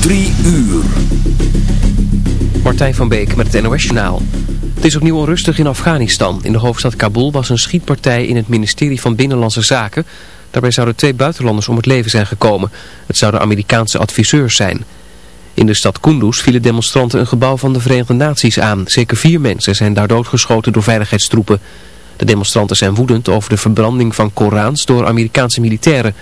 Drie uur. Martijn van Beek met het NOS Journaal. Het is opnieuw onrustig in Afghanistan. In de hoofdstad Kabul was een schietpartij in het ministerie van Binnenlandse Zaken. Daarbij zouden twee buitenlanders om het leven zijn gekomen. Het zouden Amerikaanse adviseurs zijn. In de stad Kunduz vielen demonstranten een gebouw van de Verenigde Naties aan. Zeker vier mensen zijn daar doodgeschoten door veiligheidstroepen. De demonstranten zijn woedend over de verbranding van Korans door Amerikaanse militairen.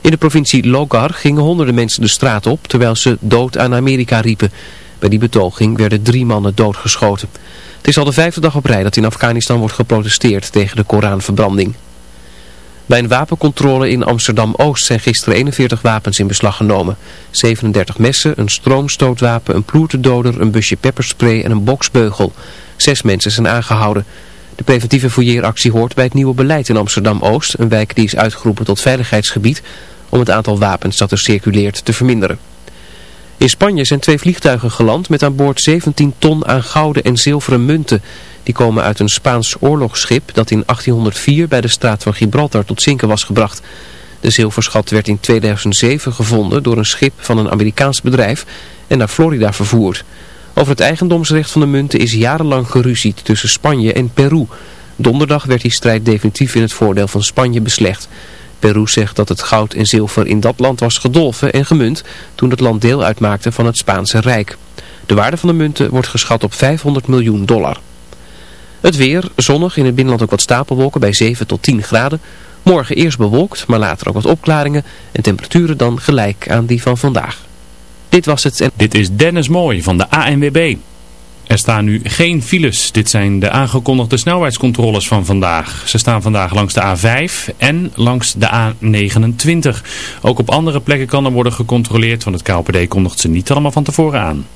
In de provincie Logar gingen honderden mensen de straat op terwijl ze dood aan Amerika riepen. Bij die betoging werden drie mannen doodgeschoten. Het is al de vijfde dag op rij dat in Afghanistan wordt geprotesteerd tegen de Koranverbranding. Bij een wapencontrole in Amsterdam-Oost zijn gisteren 41 wapens in beslag genomen. 37 messen, een stroomstootwapen, een ploerterdoder, een busje pepperspray en een boksbeugel. Zes mensen zijn aangehouden. De preventieve fouilleeractie hoort bij het nieuwe beleid in Amsterdam-Oost, een wijk die is uitgeroepen tot veiligheidsgebied, om het aantal wapens dat er circuleert te verminderen. In Spanje zijn twee vliegtuigen geland met aan boord 17 ton aan gouden en zilveren munten. Die komen uit een Spaans oorlogsschip dat in 1804 bij de straat van Gibraltar tot zinken was gebracht. De zilverschat werd in 2007 gevonden door een schip van een Amerikaans bedrijf en naar Florida vervoerd. Over het eigendomsrecht van de munten is jarenlang geruzied tussen Spanje en Peru. Donderdag werd die strijd definitief in het voordeel van Spanje beslecht. Peru zegt dat het goud en zilver in dat land was gedolven en gemunt toen het land deel uitmaakte van het Spaanse Rijk. De waarde van de munten wordt geschat op 500 miljoen dollar. Het weer, zonnig, in het binnenland ook wat stapelwolken bij 7 tot 10 graden. Morgen eerst bewolkt, maar later ook wat opklaringen en temperaturen dan gelijk aan die van vandaag. Dit was het. Dit is Dennis Mooi van de ANWB. Er staan nu geen files. Dit zijn de aangekondigde snelheidscontroles van vandaag. Ze staan vandaag langs de A5 en langs de A29. Ook op andere plekken kan er worden gecontroleerd, want het KLPD kondigt ze niet allemaal van tevoren aan.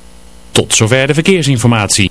Tot zover de verkeersinformatie.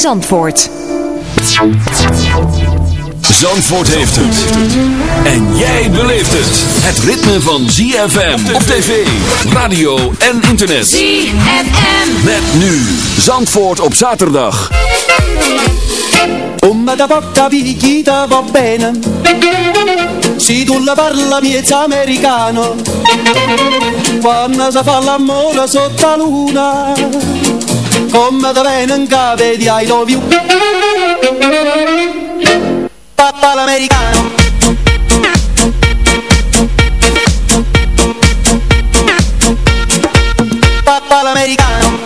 Zandvoort. Zandvoort heeft het. En jij beleeft het. Het ritme van ZFM op tv, radio en internet. ZFM. Met nu Zandvoort op zaterdag. Come da porta picchita va bene Se tu la parla miezza americano Quando si fa l'amore sotto la luna Come da venen cave di I love you. Papà l'americano Papà l'americano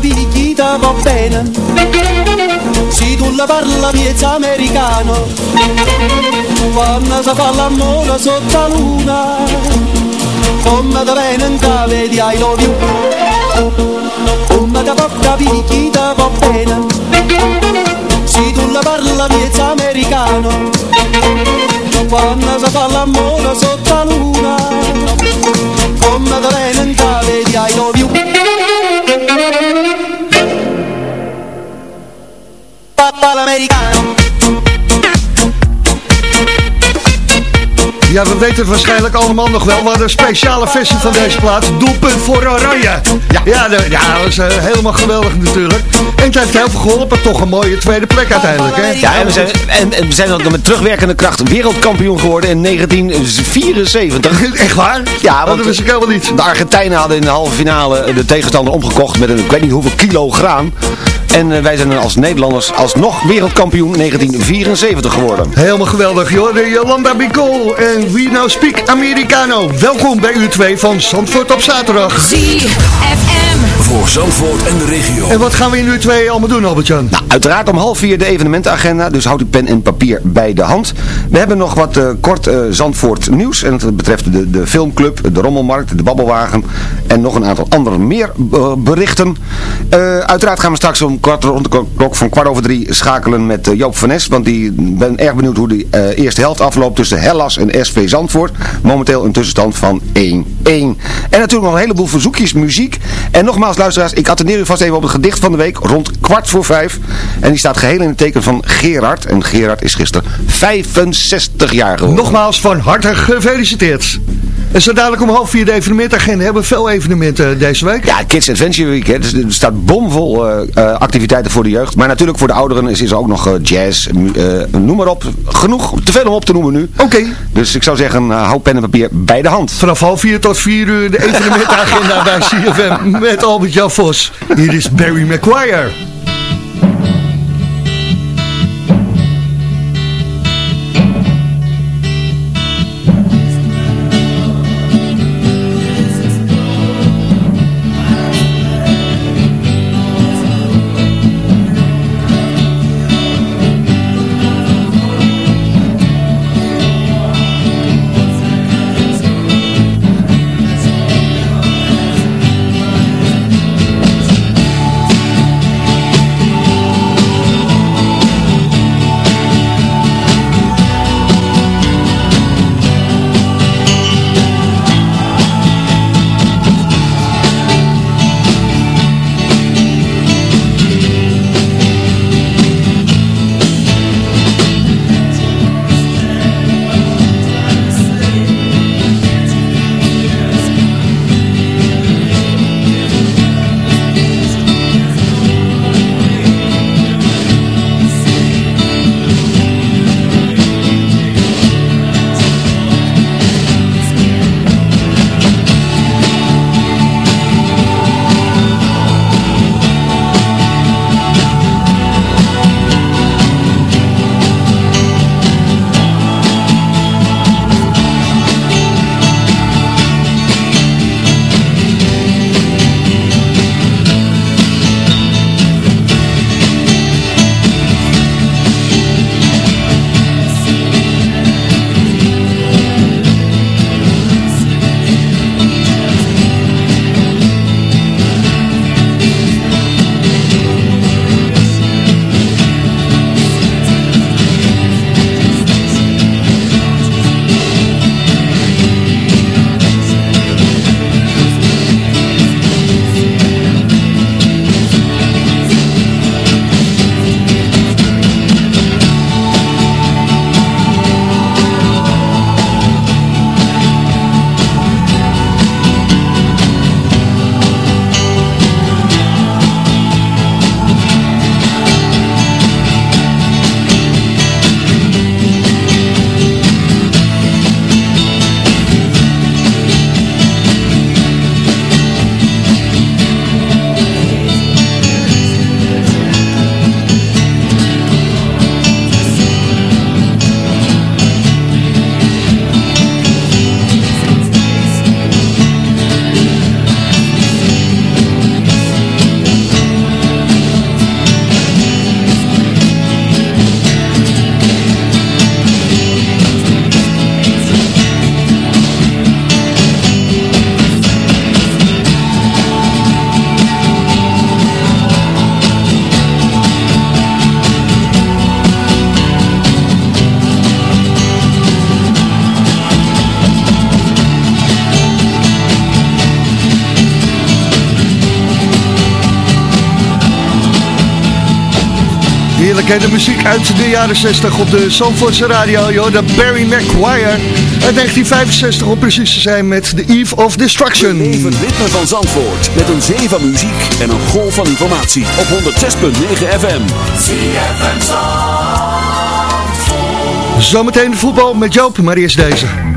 picchita va bene. Se tu la parla miezza americano. Quando si fa l'amore sotto la luna Come da bene in cave di I love you. Come da porca picchita va bene. Se tu la parla miezza americano. Quando si fa l'amore sotto la luna Ja, we weten het waarschijnlijk allemaal nog wel. We hadden een speciale versie van deze plaats. Doelpunt voor Oranje. Ja, ja, de- ja dat was eh, helemaal geweldig natuurlijk. En het heeft heel veel geholpen. Toch een mooie tweede plek uiteindelijk. Hè? Ja, en we zijn, en, en we zijn dan met terugwerkende kracht wereldkampioen geworden in 1974. Echt waar? Ja, want dat wist ik helemaal niet. de Argentijnen hadden in de halve finale de tegenstander omgekocht met een, ik weet niet hoeveel kilo graan. En eh, wij zijn als Nederlanders alsnog wereldkampioen 1974 geworden. Helemaal geweldig, joh. De Jolanda Bicol en We Now Speak Americano. Welkom bij u twee van Zandvoort op zaterdag. ZFM. Voor Zandvoort en de regio. En wat gaan we in u twee allemaal doen, Albert-Jan? Nou, uiteraard om half vier de evenementenagenda, dus houd uw pen en papier bij de hand. We hebben nog wat eh, kort eh, Zandvoort nieuws en dat betreft de, de filmclub, de rommelmarkt, de babbelwagen en nog een aantal andere meer berichten. Eh, uiteraard gaan we straks om kwart rond de klok van kwart over drie schakelen met eh, Joop van Nes, want die ben erg benieuwd hoe de eh, eerste helft afloopt tussen Hellas en SV Zandvoort. Momenteel een tussenstand van 1-1. En natuurlijk nog een heleboel verzoekjes muziek. En nogmaals luisteraars, ik attendeer u vast even op het gedicht van de week rond kwart voor vijf. En die staat geheel in het teken van Gerard. En Gerard is gisteren 65 jaar geworden. Nogmaals van harte gefeliciteerd. En zo dadelijk om half vier de evenementagenda. Hebben we veel evenementen deze week. Ja, Kids Adventure Week. Hè. Dus er staat bomvol eh, eh, activiteiten voor de jeugd. Maar natuurlijk voor de ouderen is, is er ook nog eh, jazz. eh, noem maar op. Genoeg. Te veel om op te noemen nu. Oké. Dus ik zou zeggen, eh, hou pen en papier bij de hand. Vanaf half vier tot vier uur de evenementagenda bij CFM met Albert-Jan Vos. Hier is Barry McGuire. De muziek uit de jaren 60 op de Zandvoortse radio, joh, de Barry McGuire. Uit 1965 om precies te zijn met The Eve of Destruction. Het ritme van Zandvoort met een zee van muziek en een golf van informatie op 106.9 FM. Zometeen voetbal met Joop, maar eerst deze.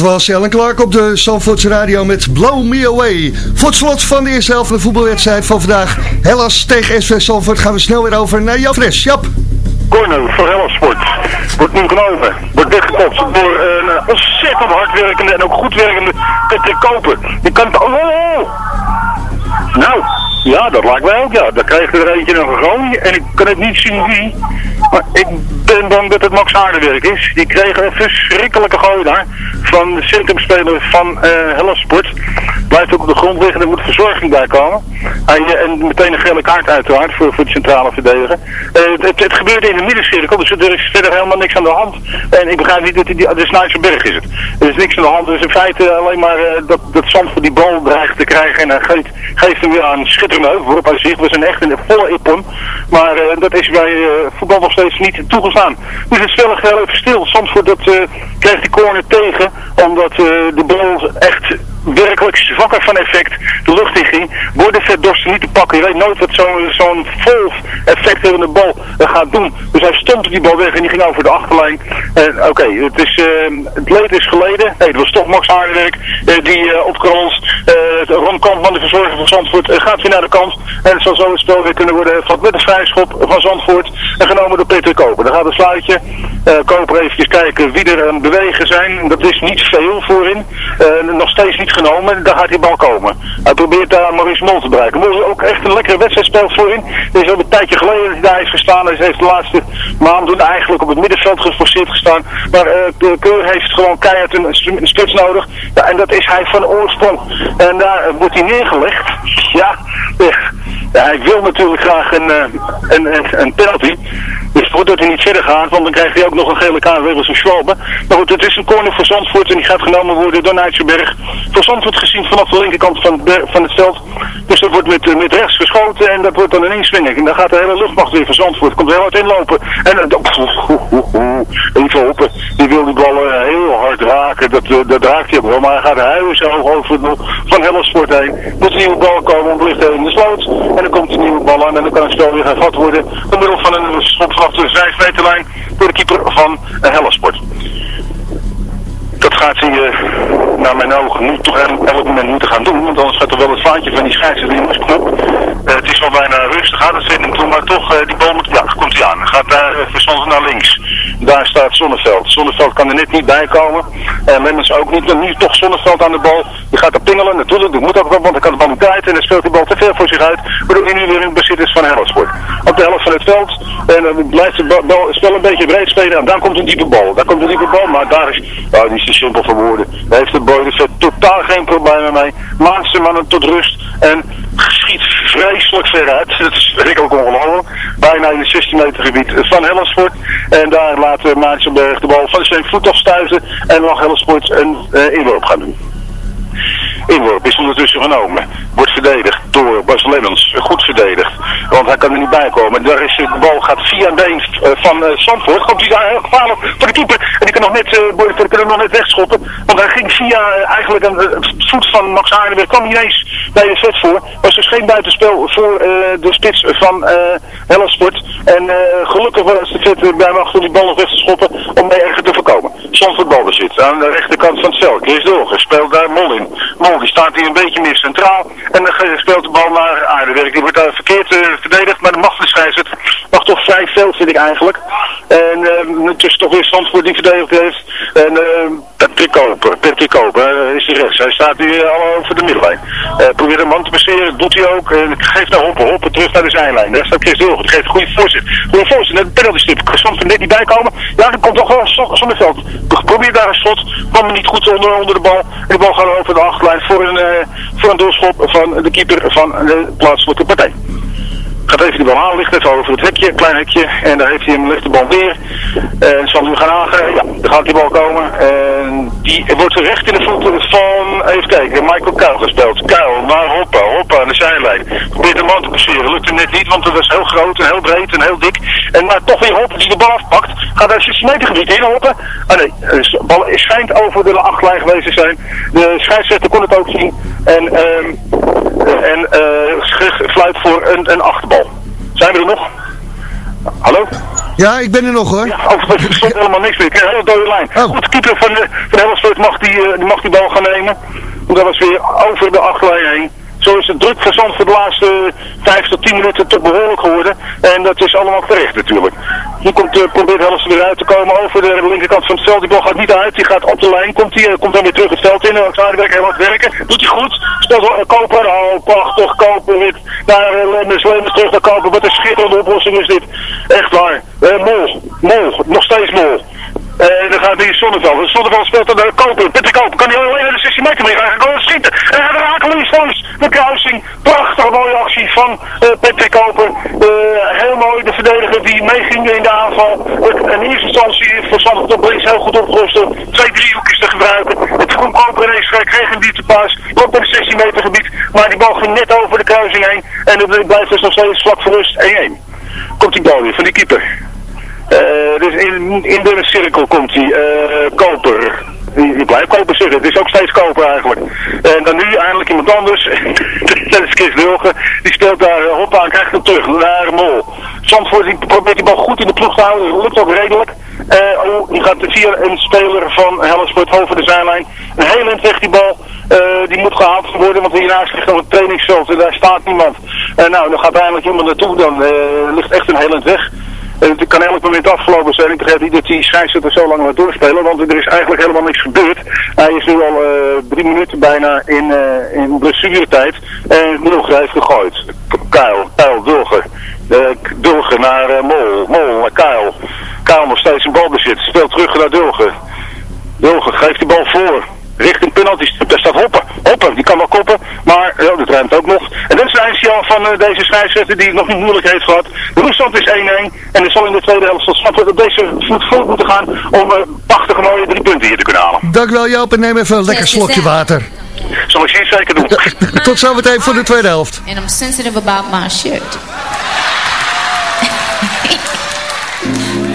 Was Ellen Clark op de Zandvoortse radio met Blow Me Away. Voor het slot van de eerste helft van de voetbalwedstrijd van vandaag. Hellas tegen SV Zandvoort gaan we snel weer over naar Fres. Jap. Corner voor Hellersport. Wordt nu genomen. Wordt weggekopt door een ontzettend hardwerkende en ook goed werkende Patrick Koper. Die kan... Oh, oh, oh. Nou, ja, dat lijkt mij ook, ja. Daar je er eentje een gegooi en ik kan het niet zien wie. Maar ik ben bang dat het Max Aardewerk is. Die kreeg een verschrikkelijke gooi daar van de centrumspeler van uh, Hellersport. Blijft ook op de grond liggen, er moet verzorging bij komen. Eh, en meteen een gele kaart uiteraard voor, voor de centrale verdediger. Eh, het, het, het in de middencirkel, dus er is verder helemaal niks aan de hand. En ik begrijp niet dat die- de Snijtsenberg is het. Er is niks aan de hand, dus in feite alleen maar eh, dat, dat Zandvoort die bal dreigt te krijgen. En hij geeft, geeft hem weer aan schitterende heuvel op hij zich. We zijn echt in de volle ippon. Maar dat is bij voetbal nog steeds niet toegestaan. Dus het gaat heel even stil. Zandvoort dat, krijgt die corner tegen, omdat de bal echt werkelijk zwakker van effect de lucht in ging. Worden verdorsten niet te pakken. Je weet nooit wat zo'n zo'n vol hebbende bal eh, gaat doen. Dus hij stond die bal weg en die ging over de achterlijn. Oké, het is eh, het leed is geleden. Nee, het was toch Max Aardewerk eh, die eh opkrolt. Eh Ron Kampman, de verzorger van Zandvoort, gaat weer naar de kant. En het zal zo het spel weer kunnen worden van met een vrijschop van Zandvoort. En genomen door Peter Koper. Dan gaat een sluitje. Koper eventjes kijken wie er aan bewegen zijn. Dat is niet veel voorin. Nog steeds niet genomen. Daar gaat die bal komen. Hij probeert daar Maurice Mol te bereiken. Mol ook echt een lekkere wedstrijd speelt voorin. Er is al een tijdje geleden dat hij daar is gestaan. Hij heeft de laatste maanden eigenlijk op het middenveld geforceerd gestaan. Maar uh, Keur heeft gewoon keihard een, een spits nodig. Ja, en dat is hij van oorsprong. En daar wordt hij neergelegd. Ja, ja, hij wil natuurlijk graag een, een, een, een penalty. Dus voordat hij niet verder gaat, want dan krijgt hij ook nog een gele kaart als een Schwalbe. Maar goed, het is een corner voor Zandvoort en die gaat genomen worden door Nijtsenberg. Voor Zandvoort gezien vanaf de linkerkant van, van het veld. Dus dat wordt met, met rechts geschoten en dat wordt dan een inswinging. En dan gaat de hele luchtmacht weer voor Zandvoort. Komt heel hard inlopen. En uh, even open. Die wil die bal uh, heel hard raken. Dat, dat raakt hij wel. Maar hij gaat huilen zo over van Hellersport heen. Moet een nieuwe bal komen, want ligt in de sloot. En dan komt een nieuwe bal aan en dan kan het spel weer gevat worden. Door middel van een schot vanaf de 5 meterlijn door de keeper van uh, Hellersport. Dat gaat hij uh, naar mijn ogen nu toch elk moment moeten gaan doen. Want anders gaat er wel het vaantje van die scheidsrechter in. Uh, het is wel bijna rustig aan het zitten toe, maar toch uh, die bal moet, ja, komt hij aan. Gaat daar uh, naar links. Daar staat Zonneveld. Zonneveld kan er net niet bij komen. En Lemmens ook niet. Nu toch Zonneveld aan de bal. Die gaat er pingelen natuurlijk. Dat moet ook wel, want hij kan de bal niet kwijt. En dan speelt die bal te veel voor zich uit. Waardoor hij nu weer in bezit is van Helsport. Op de helft van het veld. En dan blijft het spel een beetje breed spelen. En dan komt een diepe bal. Daar komt een diepe bal. Maar daar is, oh, die is te simpel voor woorden. Daar heeft de boy dus totaal geen problemen mee. Maakt zijn mannen tot rust. En schiet vreselijk ver uit. Dat is ook ongelooflijk. Bijna in het 16 meter gebied van Hellersfort. En daar laat uh, Maartsenberg de bal van zijn voet afstuizen. En mag Hellersfort een uh, inworp gaan doen. Inworp is ondertussen genomen. Wordt verdedigd door Bas Lemmens. Goed verdedigd. Want hij kan er niet bij komen. Daar is, de bal gaat via een uh, van uh, Zandvoort. Komt hij daar heel gevaarlijk voor de keeper. En die kan nog net, uh, kan nog net wegschoppen. Want hij ging via eigenlijk een voet van Max Aardenberg. Kwam niet bij de set voor. Was dus geen buitenspel voor de spits van Hellersport. En gelukkig was de vet bij Max om die bal nog weg te schoppen. Om mee erger te voorkomen. Zandvoort balbezit. Aan de rechterkant van het veld. Chris Doorger speelt daar Mol in. Die staat hier een beetje meer centraal. En dan speelt de bal naar Aardenwerk. Die wordt daar verkeerd uh, verdedigd, maar de de scheidsrechter mag toch vrij veel, vind ik eigenlijk. En uh, het is toch weer Zandvoort die verdedigd heeft. En uh, Patrick Koper, Patrick Koper is de rechts. Hij staat nu al over de middenlijn. probeert een man te passeren, doet hij ook. Geeft naar Hoppen, Hoppen terug naar de zijlijn. Daar staat Chris die geeft een goede voorzet. Goede voorzet, en de penalty stip. Zandvoort net niet bijkomen. Ja, dan komt toch wel Zonneveld. Probeer daar een schot, kwam er niet goed onder, onder de bal. En de bal gaat over de achterlijn voor een, voor een doorschop van de keeper van de plaatselijke partij. Gaat even die bal aan, ligt even over het hekje, klein hekje. En daar heeft hij hem, ligt de bal weer. En zal nu gaan aangeven. Ja, daar gaat die bal komen. En die wordt recht in de voeten van, even kijken, Michael Kuil gespeeld. Kuil naar Hoppa, Hoppa aan de zijlijn. Probeert de man te passeren. Lukt hem net niet, want het was heel groot en heel breed en heel dik. En maar toch weer Hoppa die de bal afpakt. Gaat 16 meter gebied in, Hoppa. Ah nee, de bal schijnt over de achtlijn geweest te zijn. De scheidsrechter kon het ook zien. En, um, en uh, fluit voor een, een achterbal. Zijn we er nog? Hallo? Ja, ik ben er nog hoor. Ja, oh, er stond helemaal niks meer. Ik heb een hele dode lijn. Oh. Goed, de keeper van, de, van mag die, uh, mag die bal gaan nemen. Want dat was weer over de achterlijn heen. Zo is het druk verzand voor de laatste 5 tot 10 minuten toch behoorlijk geworden. En dat is allemaal terecht natuurlijk. Nu komt, uh, probeert Helst weer uit te komen over de linkerkant van het veld. Die bal gaat niet uit. Die gaat op de lijn. Komt, die, uh, komt dan weer terug het veld in. En werken heel hard werken. Doet hij goed. Wel uh, Koper. Oh, prachtig. Koper weer naar uh, Lemmers. Terug naar Koper. Wat een schitterende oplossing is dit. Echt waar. mol. Mol. Nog steeds mol. En dan gaat hij Zonneveld. Zonneveld speelt dan de Koper. Peter Koper kan hij alleen de 16 meter mee gaan. Hij schieten. En hij raken langs de kruising. Prachtig mooie actie van uh, Patrick Koper. Uh, heel mooi de verdediger die meeging in de aanval. In eerste instantie voor Zandvoort op heel goed opgerust. Twee driehoekjes te gebruiken. Het groen Koper ineens kreeg een dieptepaas. Loopt bij de 16 meter gebied. Maar die bal ging net over de kruising heen. En het blijft dus nog steeds vlak voor rust 1-1. Komt die bal weer van die keeper. Uh, dus in, in de cirkel komt hij. Uh, koper. Die, blijft koper zeggen. Het is ook steeds koper eigenlijk. En dan nu eindelijk iemand anders. dat is Chris Wilgen. Die speelt daar uh, hop aan. Krijgt hem terug naar Mol. Zandvoort die probeert die bal goed in de ploeg te houden. Dat lukt ook redelijk. oh, die gaat via een speler van Hellensport over de zijlijn. Een heel eind weg die bal. Die moet gehaald worden, want hiernaast ligt nog een trainingsveld en daar staat niemand. Uh, nou, dan gaat eindelijk iemand naartoe, dan ligt echt een heel eind weg. Het kan elk moment afgelopen zijn. Ik begrijp niet dat die scheidsrechter zo lang laat doorspelen, want er is eigenlijk helemaal niks gebeurd. Hij is nu al eh, drie minuten bijna in, uh, in blessuretijd en Dulger heeft gegooid. Kuil, Kuil, Dulger. Uh, Dulger naar Mol, Mol naar Kuil. Kuil nog steeds een balbezit, speelt terug naar Dulger. Dulger geeft die bal voor richting penalty Daar staat Hoppen. Hoppen, die kan wel koppen, maar ja, dat ruimt ook nog. En dit is de eindsignaal van uh, deze scheidsrechter die het nog niet moeilijk heeft gehad. De ruststand is 1-1 en er zal in de tweede helft tot snappen dat deze voet voort moeten gaan om uh, prachtige mooie drie punten hier te kunnen halen. Dankjewel Joop en neem even een lekker slokje water. Zal ik zeer zeker doen. tot zometeen voor de tweede helft. And I'm sensitive about my shirt.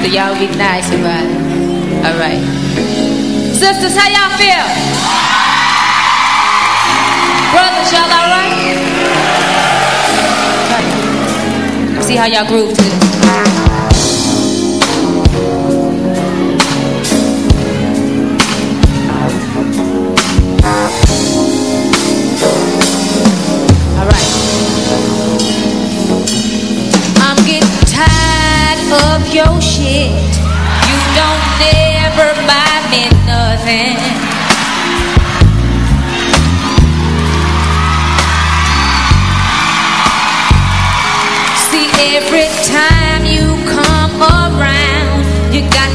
so y'all be nice about it. Alright. Sisters, how y'all feel? Brothers, y'all alright? See how y'all groove to this. Alright. I'm getting tired of your shit. You don't See, every time you come around, you got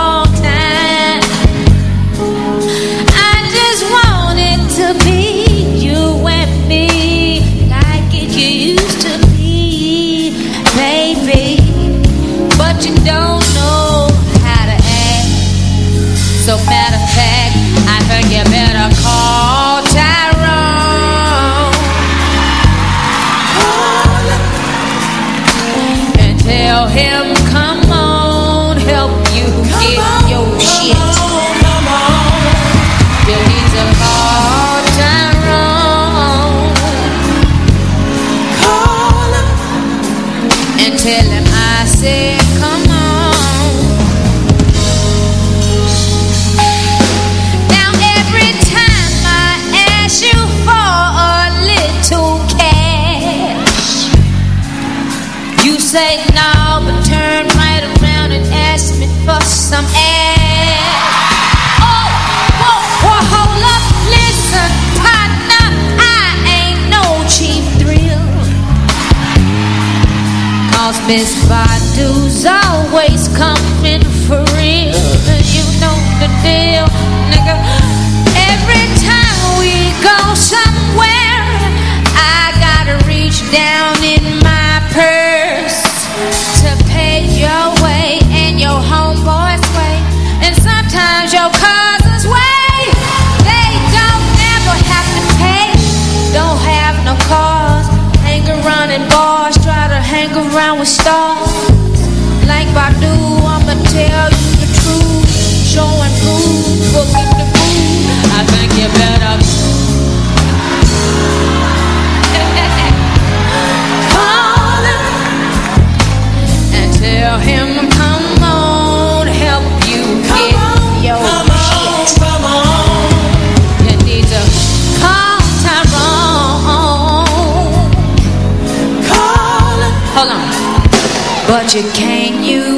you, can't you?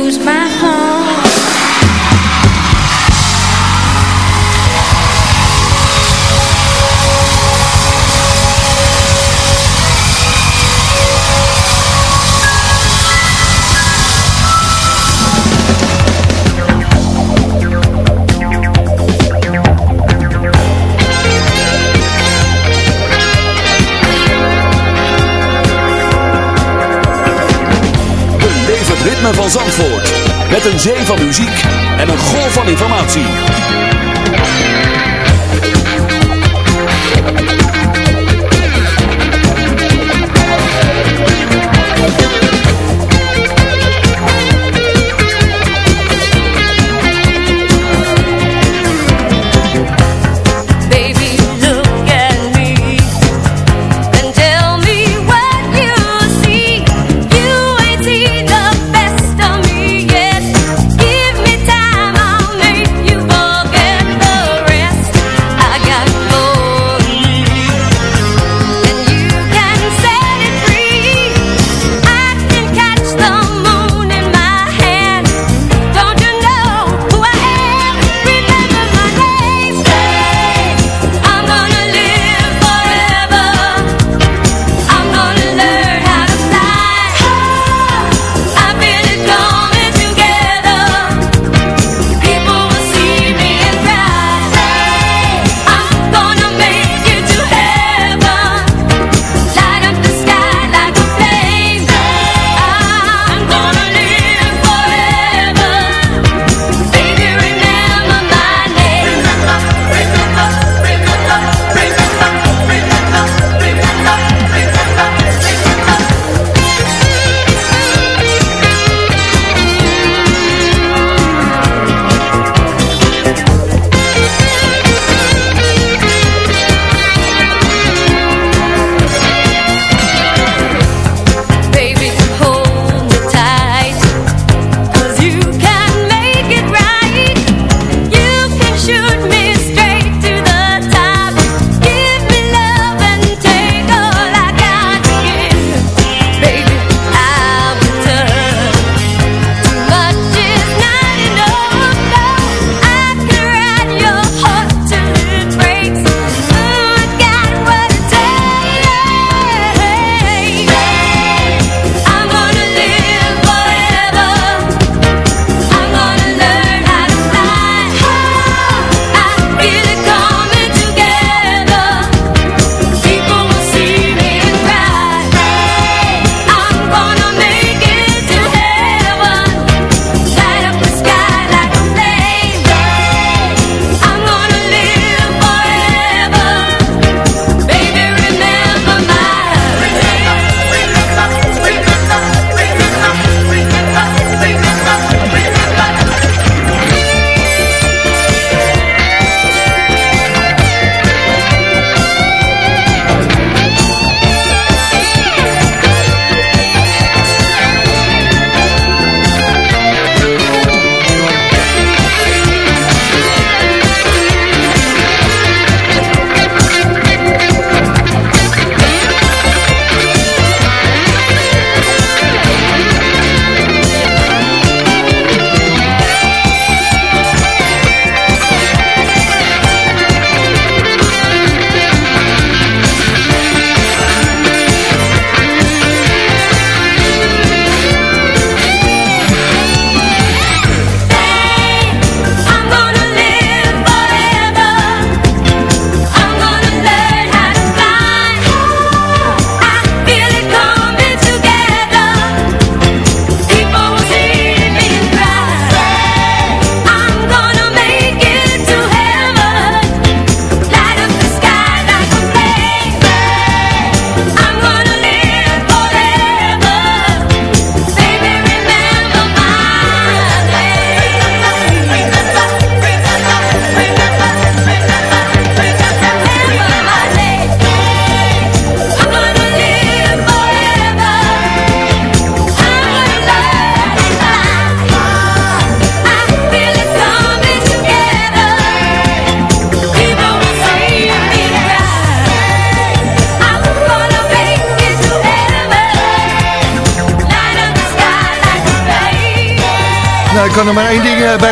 Van Zandvoort. Met een zee van muziek en een golf van informatie.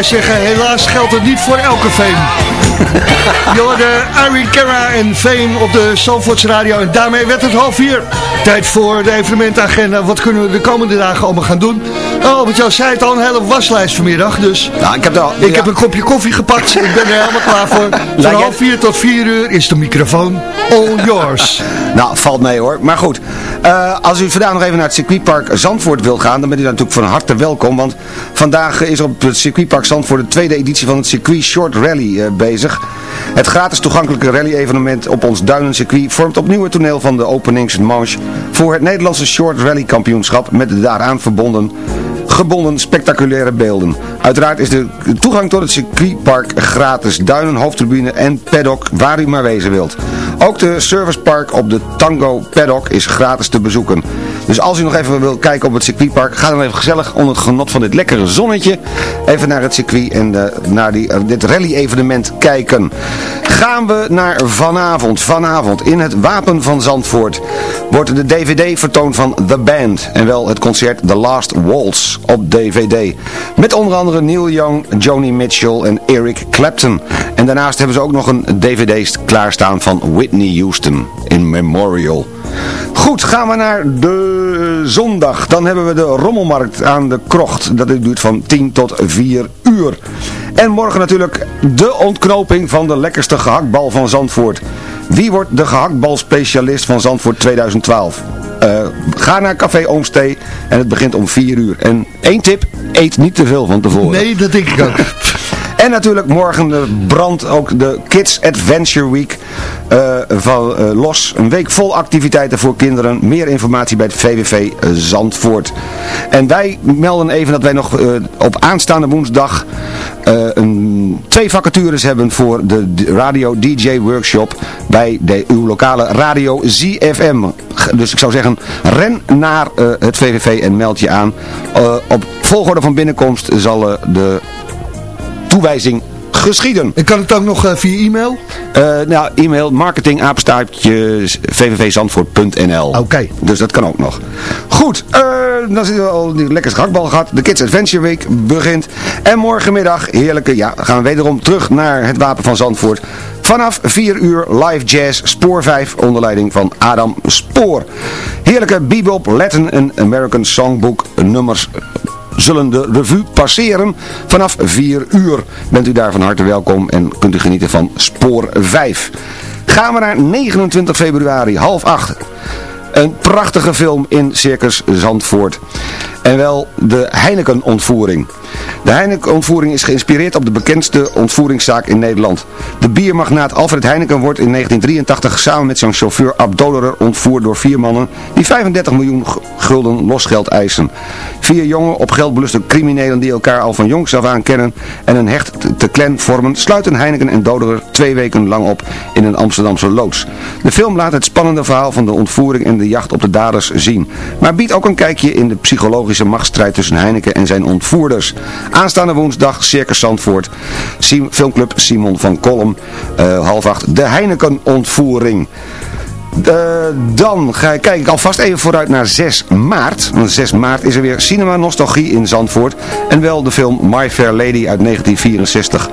Bij zeggen. Helaas geldt het niet voor elke. Je hoorde Irene Cara en Veen op de Zandvoorts Radio. En daarmee werd het half vier. Tijd voor de evenementagenda. Wat kunnen we de komende dagen allemaal gaan doen? Oh, want jou zei het al, een hele waslijst vanmiddag. Dus Nou, ik heb, al, ik heb een kopje koffie gepakt. Ik ben er helemaal klaar voor. Van half vier tot vier uur is de microfoon all yours. Nou, valt mee hoor. Maar goed, eh, als u vandaag nog even naar het circuitpark Zandvoort wilt gaan, dan bent u natuurlijk van harte welkom. Want vandaag is op het circuitpark Zandvoort de tweede editie van het circuit Short Rally eh, bezig. Het gratis toegankelijke rally-evenement op ons Duinencircuit vormt opnieuw het toneel van de openingsmanche voor het Nederlandse Short Rally kampioenschap met de daaraan verbonden gebonden spectaculaire beelden. Uiteraard is de toegang tot het circuitpark gratis. Duinen, hoofdtribune en paddock waar u maar wezen wilt. Ook de servicepark op de Tango Paddock is gratis te bezoeken. Dus als u nog even wilt kijken op het circuitpark, ga dan even gezellig onder het genot van dit lekkere zonnetje even naar het circuit en eh, naar die, eh, dit rally-evenement kijken. Gaan we naar vanavond. Vanavond in het Wapen van Zandvoort wordt de DVD vertoond van The Band. En wel het concert The Last Waltz op DVD. Met onder andere Neil Young, Joni Mitchell en Eric Clapton. En daarnaast hebben ze ook nog een DVD klaarstaan van Whitney Houston in Memorial. Goed, gaan we naar de zondag. Dan hebben we de rommelmarkt aan de krocht. Dat duurt van 10 tot 4 uur. En morgen natuurlijk de ontknoping van de lekkerste gehaktbal van Zandvoort. Wie wordt de gehaktbalspecialist van Zandvoort 2012? Eh, ga naar Café Oomstee en het begint om 4 uur. En één tip, eet niet te veel van tevoren. Nee, dat denk ik ook. En natuurlijk morgen brandt ook de Kids Adventure Week eh, van, eh, los. Een week vol activiteiten voor kinderen. Meer informatie bij het VVV eh, Zandvoort. En wij melden even dat wij nog op aanstaande woensdag een, twee vacatures hebben voor de radio DJ workshop bij de, uw lokale radio ZFM. Dus ik zou zeggen, ren naar het VVV en meld je aan. Op volgorde van binnenkomst zal de toewijzing geschieden. En kan het ook nog eh, via e-mail? Eh, nou, e-mail vvvzandvoort.nl Oké. Dus dat kan ook nog. Goed, eh, dan zitten we al die lekker gehaktbal gehad. De Kids Adventure Week begint. En morgenmiddag, heerlijke, ja, gaan we wederom terug naar het Wapen van Zandvoort. Vanaf 4 uur live jazz, spoor 5, onder leiding van Adam Spoor. Heerlijke bebop, Latin en American Songbook nummers zullen de revue passeren. Vanaf 4 uur bent u daar van harte welkom en kunt u genieten van Spoor 5. Gaan we naar 29 februari, half 8. Een prachtige film in Circus Zandvoort. En wel de Heineken-ontvoering. De Heineken-ontvoering is geïnspireerd op de bekendste ontvoeringszaak in Nederland. De biermagnaat Alfred Heineken wordt in 1983 samen met zijn chauffeur Ab Dolerer ontvoerd door vier mannen die 35 miljoen gulden losgeld eisen. Vier jonge op geld beluste criminelen die elkaar al van jongs af aan kennen en een hecht te- clan vormen, sluiten Heineken en Dolerer twee weken lang op in een Amsterdamse loods. De film laat het spannende verhaal van de ontvoering en de jacht op de daders zien, maar biedt ook een kijkje in de psychologische machtsstrijd tussen Heineken en zijn ontvoerders. Aanstaande woensdag Circus Zandvoort, filmclub Simon van Kolm, eh, half acht, de Heineken-ontvoering. Eh, dan ga, kijk ik alvast even vooruit naar 6 maart. Want 6 maart is er weer Cinema Nostalgie in Zandvoort. En wel de film My Fair Lady uit 1964.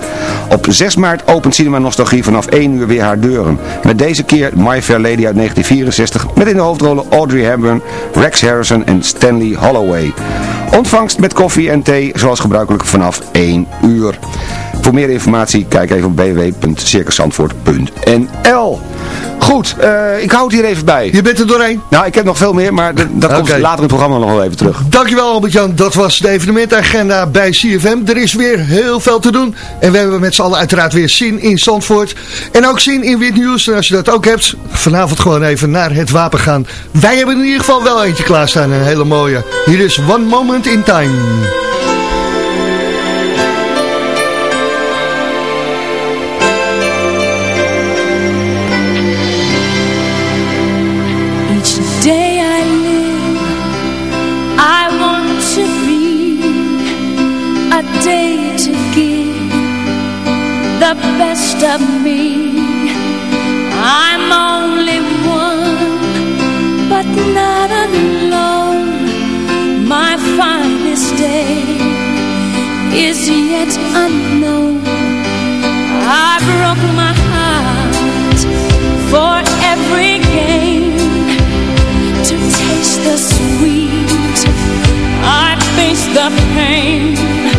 Op 6 maart opent Cinema Nostalgie vanaf 1 uur weer haar deuren. Met deze keer My Fair Lady uit 1964. Met in de hoofdrollen Audrey Hepburn, Rex Harrison en Stanley Holloway. Ontvangst met koffie en thee zoals gebruikelijk vanaf 1 uur. Voor meer informatie kijk even op www.circuszandvoort.nl Goed, eh, ik hou het hier even bij. Je bent er doorheen. Nou, ik heb nog veel meer, maar dat komt later in het programma nog wel even terug. Dankjewel Albert-Jan, dat was de evenementagenda bij CFM. Er is weer heel veel te doen. En we hebben met z'n allen uiteraard weer zin in Zandvoort. En ook zin in wit nieuws. En als je dat ook hebt, vanavond gewoon even naar het wapen gaan. Wij hebben in ieder geval wel eentje klaarstaan, een hele mooie. Hier is One Moment in Time. the best of me. I'm only one But not alone. My finest day Is yet unknown. I broke my heart For every game To taste the sweet. I faced the pain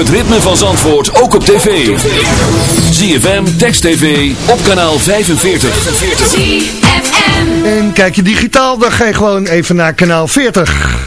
het ritme van Zandvoort ook op tv. ZFM, Text TV, op kanaal 45. En kijk je digitaal, dan ga je gewoon even naar kanaal 40.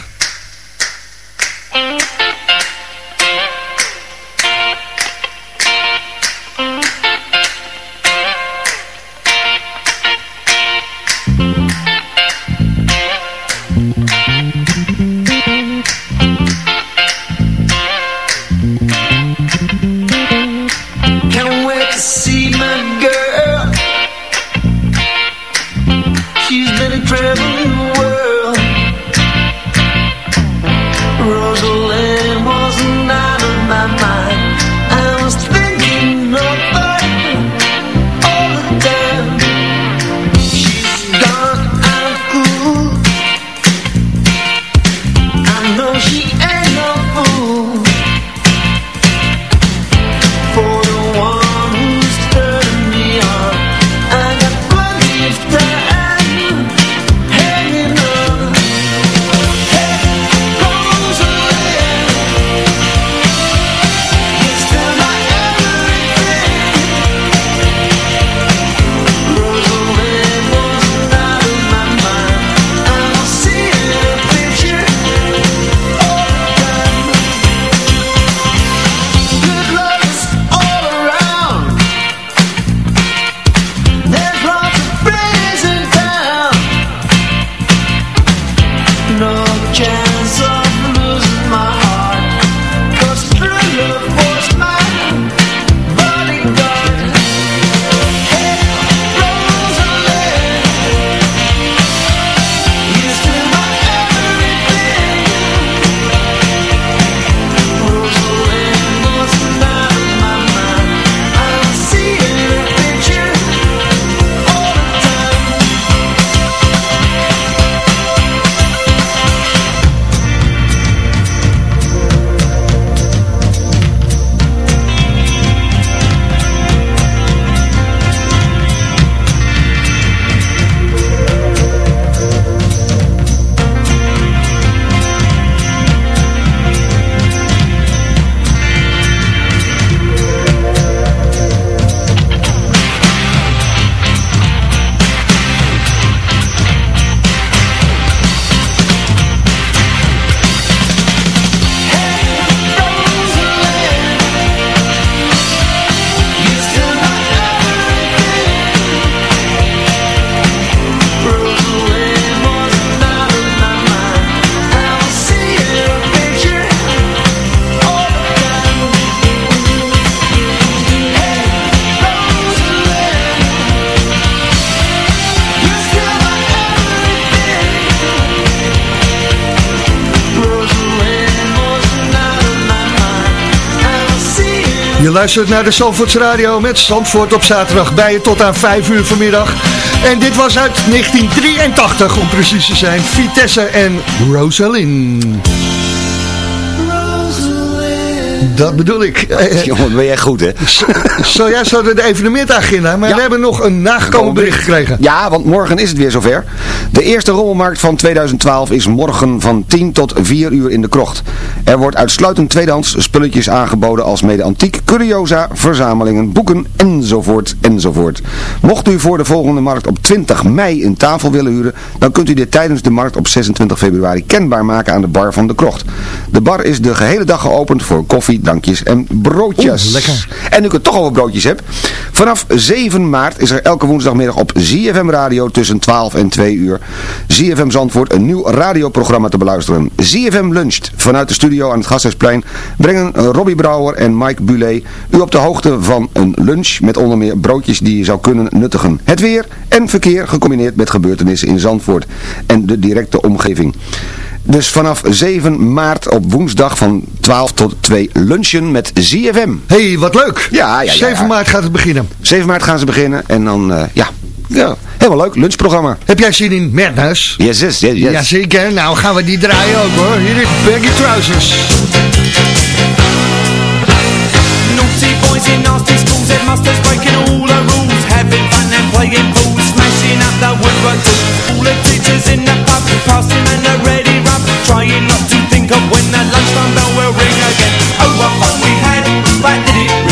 Luistert naar de Zandvoorts Radio met Zandvoort op zaterdag bij je tot aan 5 uur vanmiddag. En dit was uit 1983 om precies te zijn. Vitesse en Rosalind. Dat bedoel ik. Jongen, ben jij goed, hè? Zojuist hadden we de evenementagenda, maar we hebben nog een nagekomen bericht gekregen. Ja, want morgen is het weer zover. De eerste rommelmarkt van 2012 is morgen van 10 tot 4 uur in de krocht. Er wordt uitsluitend tweedehands spulletjes aangeboden als mede antiek, curiosa, verzamelingen, boeken enzovoort enzovoort. Mocht u voor de volgende markt op 20 mei een tafel willen huren, dan kunt u dit tijdens de markt op 26 februari kenbaar maken aan de bar van de krocht. De bar is de gehele dag geopend voor koffie, dankjes en broodjes. lekker. En nu ik het toch over broodjes heb. Vanaf 7 maart is er elke woensdagmiddag op ZFM Radio tussen 12 en 2 uur. ZFM Zandvoort een nieuw radioprogramma te beluisteren. ZFM Luncht vanuit de studio aan het Gasthuisplein brengen Robbie Brouwer en Mike Bulet u op de hoogte van een lunch met onder meer broodjes die je zou kunnen nuttigen. Het weer en verkeer gecombineerd met gebeurtenissen in Zandvoort en de directe omgeving. Dus vanaf 7 maart op woensdag van 12 tot 2 lunchen met ZFM. hey, wat leuk. Ja, ja, ja. 7 maart gaat het beginnen. 7 maart gaan ze beginnen en dan, eh, ja, ja, helemaal leuk, lunchprogramma. Heb jij zin in Madness? Yes, yes, yes, yes. Jazeker, nou gaan we die draaien ook hoor. Hier is Baggy Trousers. Naughty boys in nasty schools, headmasters breaking all the rules, having fun and playing pool, smashing up the woodwork too. All the teachers in the pub, passing and a ready rub, trying not to think of when the lunchtime bell will ring again. Oh, what fun we had, but did it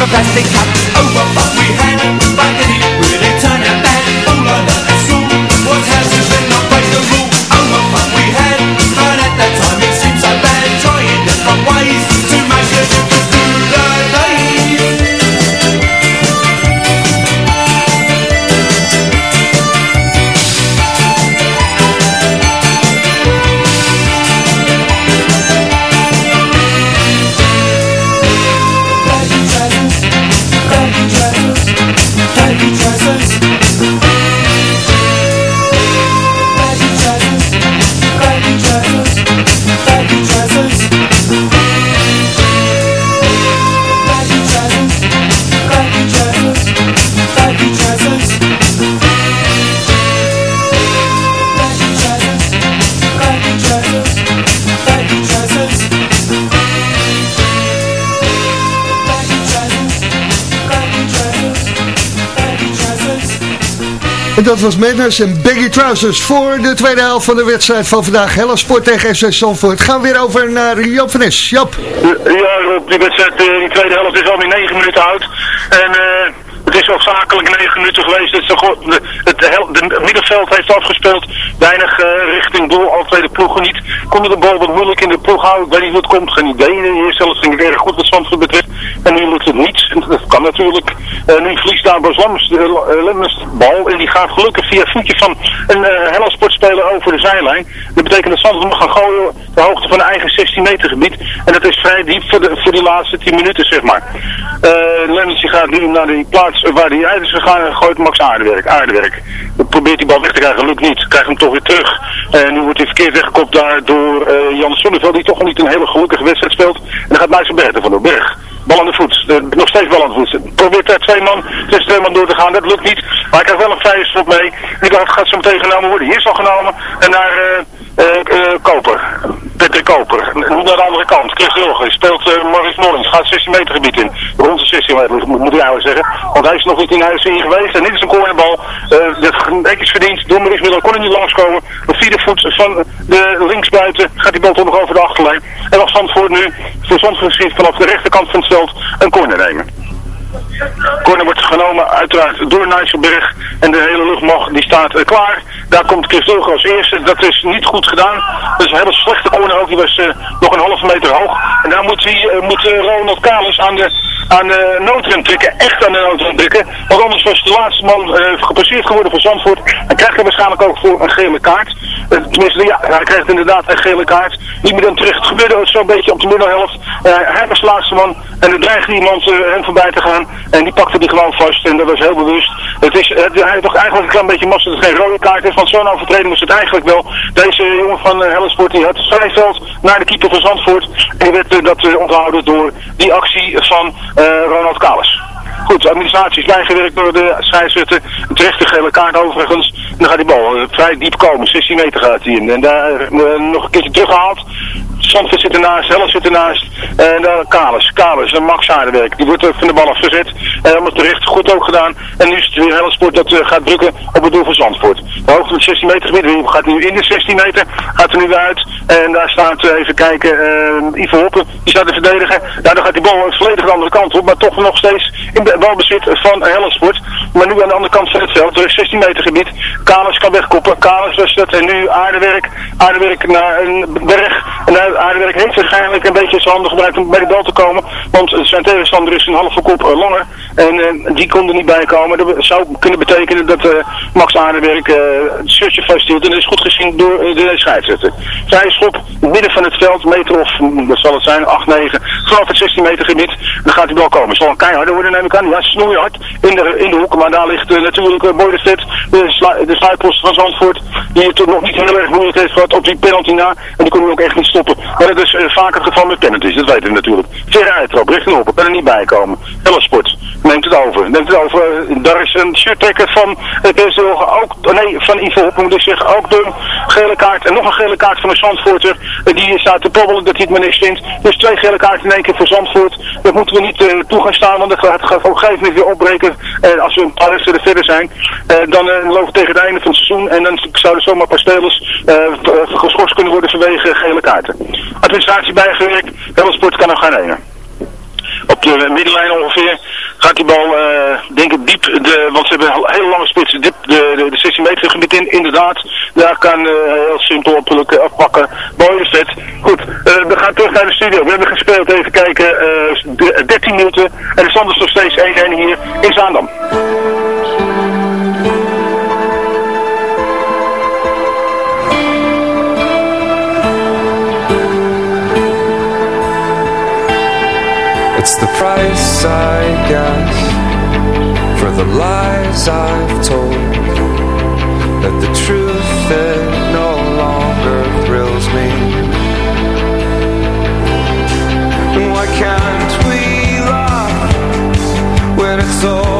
of the end with a plastic cup dat was Madness en Baggy Trousers voor de tweede helft van de wedstrijd van vandaag. Hella Sport tegen FC Zandvoort. Gaan we weer over naar Jap van Nes. Jap. Ja, Rob, die wedstrijd, eh, die tweede helft is alweer 9 minuten oud. En eh, het is hoofdzakelijk 9 minuten geweest. Het, de, het, de, middenveld heeft afgespeeld. Weinig eh, richting doel, alle twee de ploegen niet. Konden de bal wat moeilijk in de ploeg houden. Ik weet niet het komt, geen idee. In de eerste helft ging het erg goed wat Zandvoort betreft. En nu lukt het niet. Dat kan natuurlijk. Eh, nu verliest daar Bas Lammers de uh, Lemmers de bal. En die gaat gelukkig via voetje van een uh, sportspeler over de zijlijn. Dat betekent dat Zandvoort mag gaan gooien de hoogte van een eigen 16 meter gebied. En dat is vrij diep voor de, voor die laatste 10 minuten, zeg maar. Uh, gaat nu naar die plaats waar hij uit is gegaan en gooit Max Aardewerk. Aardewerk. Probeert die bal weg te krijgen, lukt niet. Krijgt hem toch weer terug. En nu wordt hij verkeerd weggekopt daar door uh, Jan Sonneveld, die toch niet een hele gelukkige wedstrijd speelt. En dan gaat Nijs Berg van de Berg. Bal aan de voet. nog steeds wel aan het voeten. Probeert daar twee man, tussen twee man door te gaan, dat lukt niet. Maar hij krijgt wel een vrije mee. Die gaat, gaat zo meteen genomen worden. Hier is al genomen. En naar eh, eh, eh, Koper. Peter Koper. Naar de andere kant. Chris Wilger speelt uh, Maurice Mollings. Gaat 16 meter gebied in. Rond de 16 meter moet, ik eigenlijk zeggen. Want hij is nog niet in huis in geweest. En dit is een cornerbal. Uh, dat netjes verdiend. Door Miller kon hij niet langskomen. Op vierde voet van de linksbuiten gaat die bal toch nog over de achterlijn. En als Zandvoort nu voor Zandvoort vanaf de rechterkant van het veld een corner nemen. Corner wordt genomen uiteraard door Nijsselberg. En de hele luchtmacht die staat uh, klaar. Daar komt Chris Dulger als eerste. Dat is niet goed gedaan. Dat is een hele slechte corner ook. Die was uh, nog een halve meter hoog. En daar moet, hij, uh, moet Ronald Kalis aan de, aan de noodrem trekken. Echt aan de noodrem trekken. Want anders was de laatste man gepasseerd geworden voor Zandvoort. En krijgt hij waarschijnlijk ook voor een gele kaart. tenminste, ja, hij krijgt inderdaad een gele kaart. Die moet dan terecht. Het gebeurde zo'n beetje op de middelhelft. hij was de laatste man. En er dreigde iemand hem voorbij te gaan. En die pakte die gewoon vast en dat was heel bewust. Het is, hij toch eigenlijk een klein beetje massa dat het geen rode kaart is, want zo'n overtreding was het eigenlijk wel. Deze jongen van uh, Hellesport die had het naar de keeper van Zandvoort. En werd uh, dat uh, onthouden door die actie van Ronald Kalis. Goed, de administratie is bijgewerkt door de scheidsrechter. Een terechte gele kaart overigens. En dan gaat die bal vrij diep komen. 16 meter gaat hij in. En daar nog een keertje teruggehaald. Zandvoort zit ernaast, Helles zit ernaast. En daar Kalis, Kalis en Max Aardenwerk. Die wordt van de bal afgezet. En helemaal terecht, goed ook gedaan. En nu is het weer Hellesport dat uh, gaat drukken op het doel van Zandvoort. De hoogte van 16 meter gebied gaat nu in de 16 meter. Gaat er nu uit. En daar staat, uh, even kijken, uh, Ivo Hoppen. Die staat te verdedigen. Dan gaat die bal volledig de andere kant op. Maar toch nog steeds in balbezit van Hellesport. Maar nu aan de andere kant van het veld. Er is 16 meter gebied. Kalis kan wegkoppen. Kalis was dat. En nu Aardenwerk. Aardenwerk naar een berg. En daar Aardenwerk heeft waarschijnlijk een beetje zijn handen gebruikt om bij de bal te komen. Want zijn tegenstander is een halve kop uh, langer. En uh, die kon er niet bij komen. Dat zou kunnen betekenen dat uh, Max Aardenwerk het shirtje vasthield. En dat is goed gezien door de scheidsrechter. Vrije schop, midden van het veld, meter of, dat zal het zijn, 8, 9. Vanaf het 16 meter gebied, dan gaat die bal komen. Zal een keiharder worden, neem ik Ja, snoeihard in de, in de hoek. Maar daar ligt natuurlijk uh, de Vet, de, van Zandvoort. Die het nog niet heel erg moeilijk heeft gehad op die penalty na. En die kon hij ook echt niet stoppen. Maar dat is uh, vaak het geval met penalties, dat weten we natuurlijk. Verre uittrap, richting op, kan er niet bij komen. Sport neemt het over. Neemt het over. Daar is een shirttrekker van uh, ook, nee, van Ivo Op, moet ik zeggen, ook de gele kaart. En nog een gele kaart van een Zandvoorter. Die staat te pobbelen dat hij het maar niks vindt. Dus twee gele kaarten in één keer voor Zandvoort. Dat moeten we niet toe gaan staan, want dat gaat op een gegeven moment weer opbreken. Als we een paar wedstrijden verder zijn. Uh, dan uh, lopen we tegen het einde van het seizoen. En dan zouden zomaar paar spelers uh, geschorst kunnen worden vanwege gele kaarten. Administratie bijgewerkt. Helsport kan nog gaan nemen. Op de middenlijn ongeveer gaat die bal, uh, denk ik, diep, de, want ze hebben een hele lange spits, diep de, de, de 16 meter gebied in, inderdaad. Daar kan uh, heel simpel op uh, afpakken. Het. Goed, we gaan terug naar de studio. We hebben gespeeld, even kijken, 13 minuten. En de stand is nog steeds 1-1 hier in Zaandam. It's the price I guess For the lies I've told. That the truth it no longer thrills me. Why can't we laugh When it's all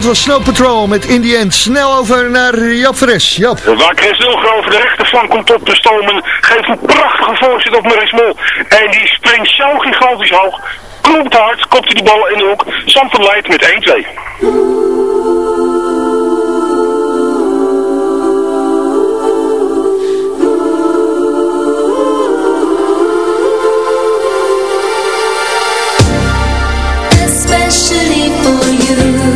dat was Snow Patrol met in the end. Snel over naar Jap Fres. Jap. Waar Chris Wilger over de rechterflank komt op te stomen, geeft een prachtige voorzet op Maurice Mol. En die springt zo gigantisch hoog, klopt hard, kopt hij die bal in de hoek. Zandvoort leidt met 1-2. Especially for you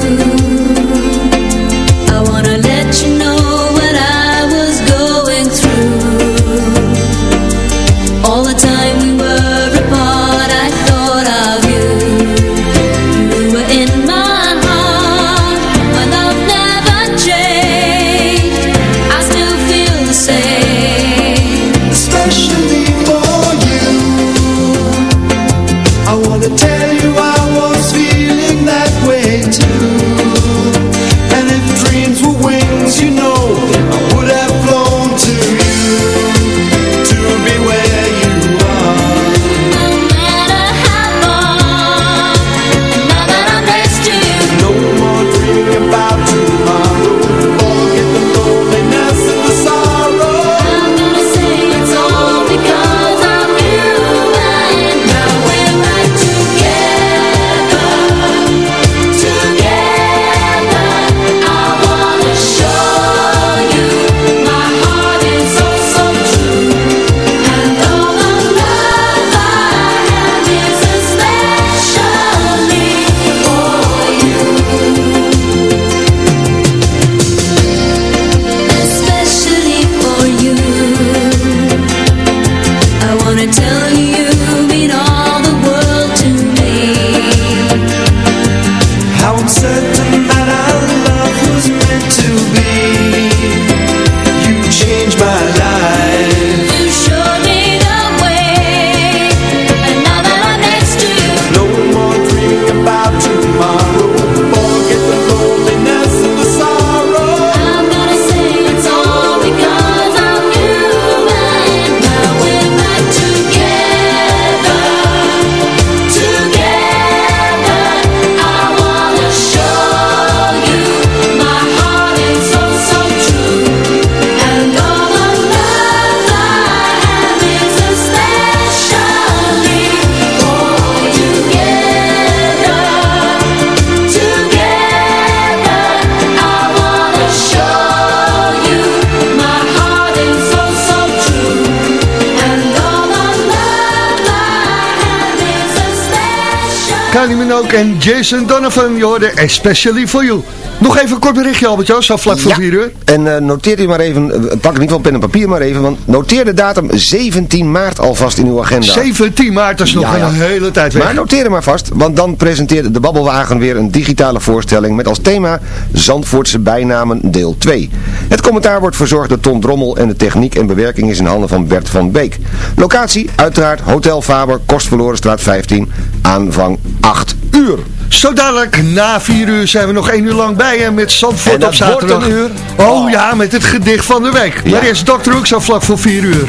Minogue en Jason Donovan, je hoorde Especially For You. Nog even een kort berichtje Albert-Jan, zo vlak voor Ja. 4 uur. En eh, noteer u maar even, eh, pak in ieder geval pen en papier maar even, want noteer de datum 17 maart alvast in uw agenda. 17 maart, dat is nog Ja, ja. een hele tijd weg. Maar noteer hem maar vast, want dan presenteert de Babbelwagen weer een digitale voorstelling met als thema Zandvoortse bijnamen deel 2. Het commentaar wordt verzorgd door Ton Drommel en de techniek en bewerking is in handen van Bert van Beek. Locatie, uiteraard Hotel Faber, Kostverlorenstraat 15, aanvang 8 uur. Zo dadelijk na 4 uur zijn we nog 1 uur lang bij je met Zandvoort op zaterdag. wordt een uur. Oh ja, met het gedicht van de week. Ja. Maar eerst Dr. Hoek zo vlak voor 4 uur.